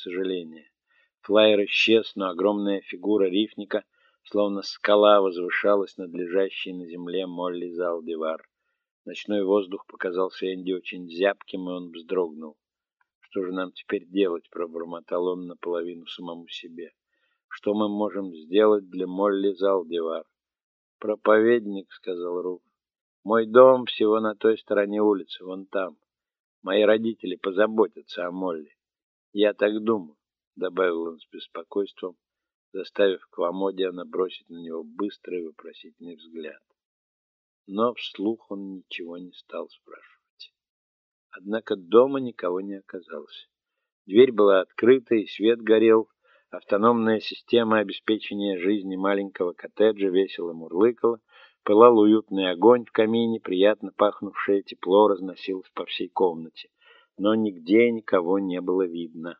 сожаления. Флайер исчез, но огромная фигура рифника, словно скала, возвышалась над лежащей на земле Молли Залдивар. Ночной воздух показался Энди очень зябким, и он вздрогнул. «Что же нам теперь делать?» — пробормотал он наполовину самому себе. «Что мы можем сделать для Молли Залдивар?» «Проповедник», — сказал Руф. «Мой дом всего на той стороне улицы, вон там. Мои родители позаботятся о Молли. Я так думаю», — добавил он с беспокойством, заставив Квамодиана бросить на него быстрый вопросительный взгляд. Но вслух он ничего не стал спрашивать. Однако дома никого не оказалось. Дверь была открыта, и свет горел. Автономная система обеспечения жизни маленького коттеджа весело мурлыкала, Пылал уютный огонь в камине, приятно пахнувшее тепло разносилось по всей комнате. Но нигде никого не было видно.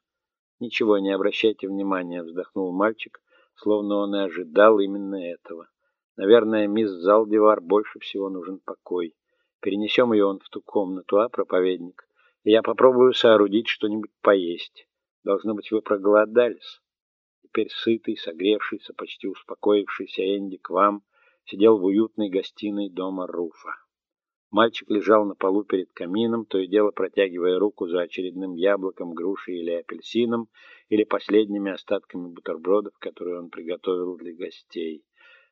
«Ничего, не обращайте внимания», — вздохнул мальчик, словно он и ожидал именно этого. «Наверное, мисс Залдивар больше всего нужен покой. Перенесем ее он в ту комнату, а, проповедник? И я попробую соорудить что-нибудь поесть. Должно быть, вы проголодались». Теперь сытый, согревшийся, почти успокоившийся Энди к вам сидел в уютной гостиной дома Руфа. Мальчик лежал на полу перед камином, то и дело протягивая руку за очередным яблоком, грушей или апельсином, или последними остатками бутербродов, которые он приготовил для гостей.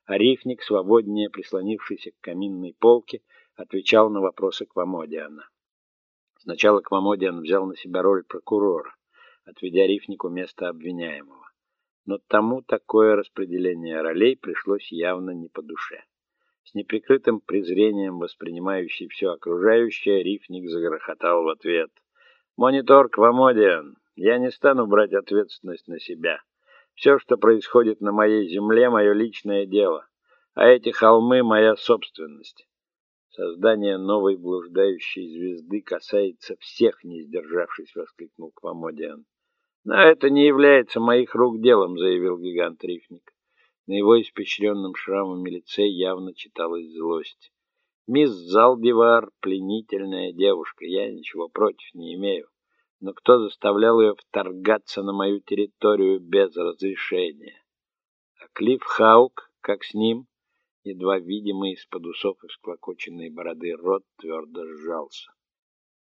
А рифник, свободнее прислонившийся к каминной полке, отвечал на вопросы Квамодиана. Сначала Квамодиан взял на себя роль прокурора, отведя рифнику место обвиняемого но тому такое распределение ролей пришлось явно не по душе. С неприкрытым презрением воспринимающий все окружающее, рифник загрохотал в ответ. «Монитор Квамодиан, я не стану брать ответственность на себя. Все, что происходит на моей земле, мое личное дело, а эти холмы — моя собственность. Создание новой блуждающей звезды касается всех, не сдержавшись, воскликнул Квамодиан. «Но это не является моих рук делом», — заявил гигант Рифник. На его испещренном шрамами лице явно читалась злость. «Мисс Залдивар — пленительная девушка, я ничего против не имею. Но кто заставлял ее вторгаться на мою территорию без разрешения? А Клифф Хаук, как с ним?» Едва видимый из-под усов и склокоченной бороды рот твердо сжался.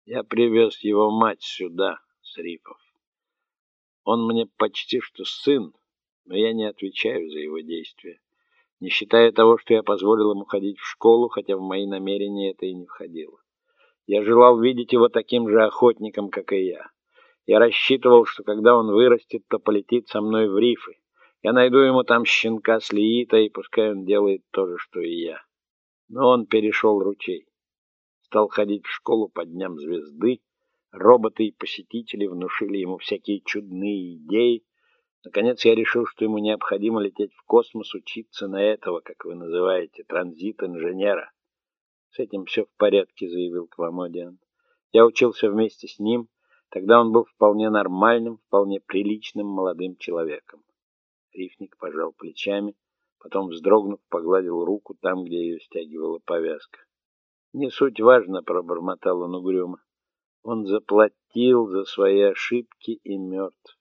«Я привез его мать сюда, с рифов. Он мне почти что сын, но я не отвечаю за его действия, не считая того, что я позволил ему ходить в школу, хотя в мои намерения это и не входило. Я желал видеть его таким же охотником, как и я. Я рассчитывал, что когда он вырастет, то полетит со мной в рифы. Я найду ему там щенка с Лиита, и пускай он делает то же, что и я. Но он перешел ручей. Стал ходить в школу по дням звезды, Роботы и посетители внушили ему всякие чудные идеи. Наконец я решил, что ему необходимо лететь в космос, учиться на этого, как вы называете, транзит-инженера. С этим все в порядке, заявил Квамодиан. Я учился вместе с ним, тогда он был вполне нормальным, вполне приличным молодым человеком. Рифник пожал плечами, потом, вздрогнув, погладил руку там, где ее стягивала повязка. «Не суть важно», — пробормотал он угрюмо. Он заплатил за свои ошибки и мертв.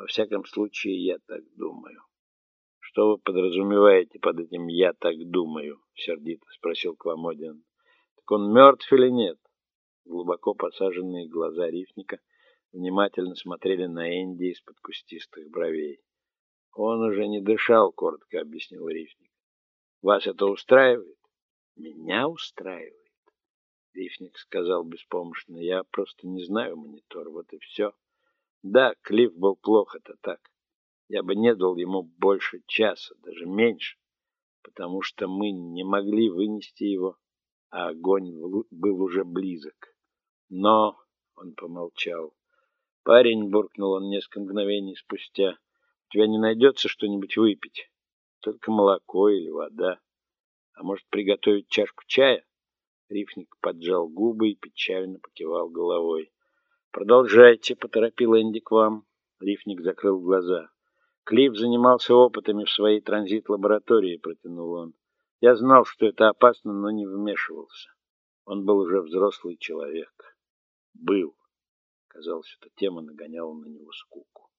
Во всяком случае, я так думаю. Что вы подразумеваете под этим «я так думаю»? Сердито спросил Кламодиан. Так он мертв или нет? Глубоко посаженные глаза рифника внимательно смотрели на Энди из-под кустистых бровей. Он уже не дышал, коротко объяснил рифник. Вас это устраивает? Меня устраивает. Рифник сказал беспомощно. Я просто не знаю монитор, вот и все. Да, Клифф был плох, это так. Я бы не дал ему больше часа, даже меньше, потому что мы не могли вынести его, а огонь был уже близок. Но, он помолчал, парень, буркнул он несколько мгновений спустя, у тебя не найдется что-нибудь выпить? Только молоко или вода. А может, приготовить чашку чая? Рифник поджал губы и печально покивал головой. «Продолжайте», — поторопил Энди к вам. Рифник закрыл глаза. «Клифф занимался опытами в своей транзит-лаборатории», — протянул он. «Я знал, что это опасно, но не вмешивался. Он был уже взрослый человек. Был». Казалось, эта тема нагоняла на него скуку.